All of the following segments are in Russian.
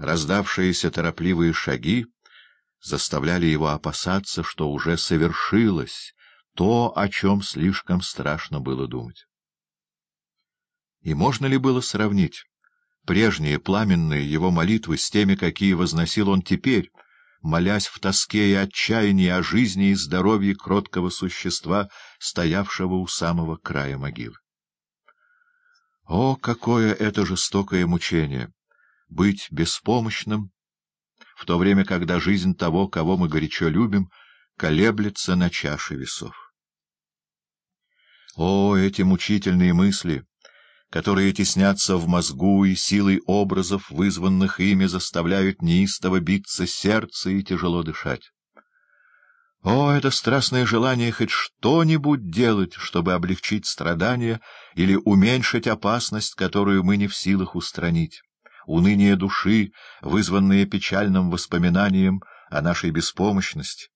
раздавшиеся торопливые шаги заставляли его опасаться, что уже совершилось то, о чем слишком страшно было думать. И можно ли было сравнить прежние пламенные его молитвы с теми, какие возносил он теперь, молясь в тоске и отчаянии о жизни и здоровье кроткого существа, стоявшего у самого края могилы? О, какое это жестокое мучение! Быть беспомощным, в то время, когда жизнь того, кого мы горячо любим, колеблется на чаше весов. О, эти мучительные мысли, которые теснятся в мозгу и силой образов, вызванных ими, заставляют неистово биться сердце и тяжело дышать. О, это страстное желание хоть что-нибудь делать, чтобы облегчить страдания или уменьшить опасность, которую мы не в силах устранить. Уныние души, вызванное печальным воспоминанием о нашей беспомощности.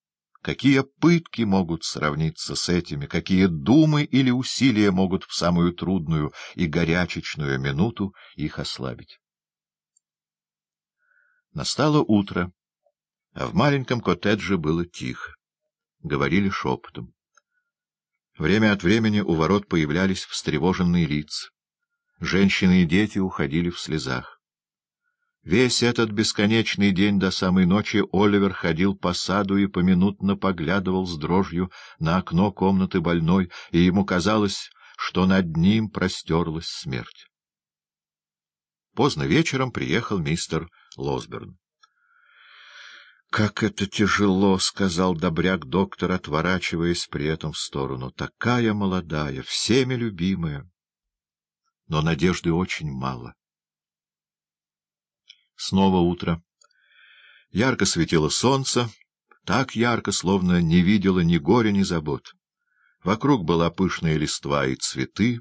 Какие пытки могут сравниться с этими, какие думы или усилия могут в самую трудную и горячечную минуту их ослабить? Настало утро, а в маленьком коттедже было тихо говорили шепотом. Время от времени у ворот появлялись встревоженные лица. Женщины и дети уходили в слезах. Весь этот бесконечный день до самой ночи Оливер ходил по саду и поминутно поглядывал с дрожью на окно комнаты больной, и ему казалось, что над ним простерлась смерть. Поздно вечером приехал мистер Лосберн. «Как это тяжело!» — сказал добряк доктор, отворачиваясь при этом в сторону. «Такая молодая, всеми любимая. Но надежды очень мало». Снова утро. Ярко светило солнце, так ярко, словно не видела ни горя, ни забот. Вокруг была пышная листва и цветы,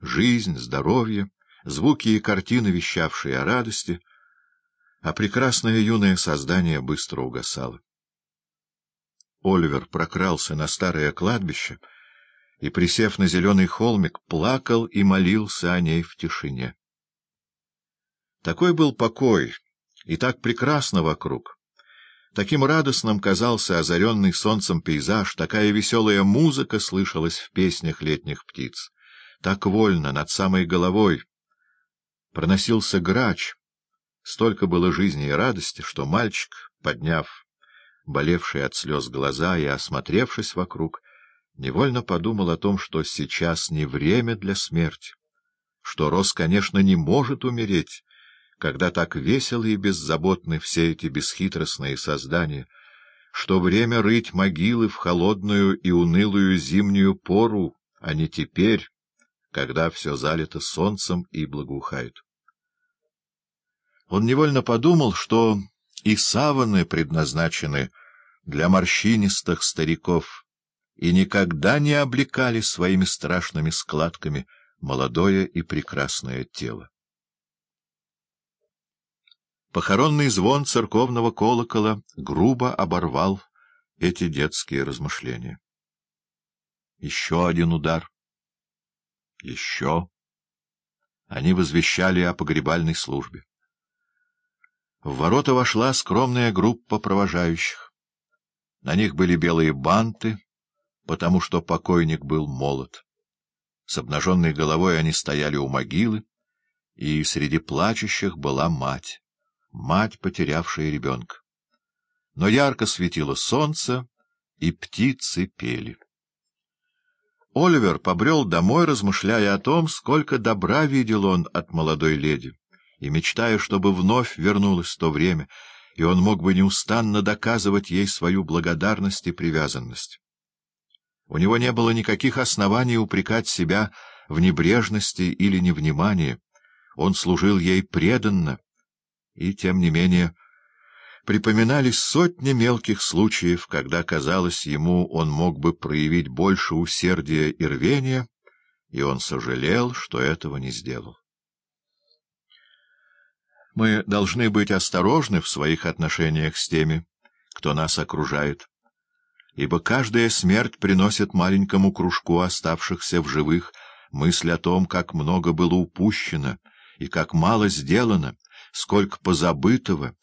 жизнь, здоровье, звуки и картины, вещавшие о радости — а прекрасное юное создание быстро угасало. Оливер прокрался на старое кладбище и, присев на зеленый холмик, плакал и молился о ней в тишине. Такой был покой, и так прекрасно вокруг. Таким радостным казался озаренный солнцем пейзаж, такая веселая музыка слышалась в песнях летних птиц. Так вольно, над самой головой, проносился грач — Столько было жизни и радости, что мальчик, подняв болевшие от слез глаза и осмотревшись вокруг, невольно подумал о том, что сейчас не время для смерти, что Рос, конечно, не может умереть, когда так весело и беззаботны все эти бесхитростные создания, что время рыть могилы в холодную и унылую зимнюю пору, а не теперь, когда все залито солнцем и благоухает. Он невольно подумал, что и саваны предназначены для морщинистых стариков и никогда не облекали своими страшными складками молодое и прекрасное тело. Похоронный звон церковного колокола грубо оборвал эти детские размышления. Еще один удар. Еще. Они возвещали о погребальной службе. В ворота вошла скромная группа провожающих. На них были белые банты, потому что покойник был молод. С обнаженной головой они стояли у могилы, и среди плачущих была мать, мать, потерявшая ребенка. Но ярко светило солнце, и птицы пели. Оливер побрел домой, размышляя о том, сколько добра видел он от молодой леди и мечтая, чтобы вновь вернулось то время, и он мог бы неустанно доказывать ей свою благодарность и привязанность. У него не было никаких оснований упрекать себя в небрежности или невнимании. Он служил ей преданно, и, тем не менее, припоминались сотни мелких случаев, когда, казалось ему, он мог бы проявить больше усердия и рвения, и он сожалел, что этого не сделал. Мы должны быть осторожны в своих отношениях с теми, кто нас окружает, ибо каждая смерть приносит маленькому кружку оставшихся в живых мысль о том, как много было упущено и как мало сделано сколько позабытого,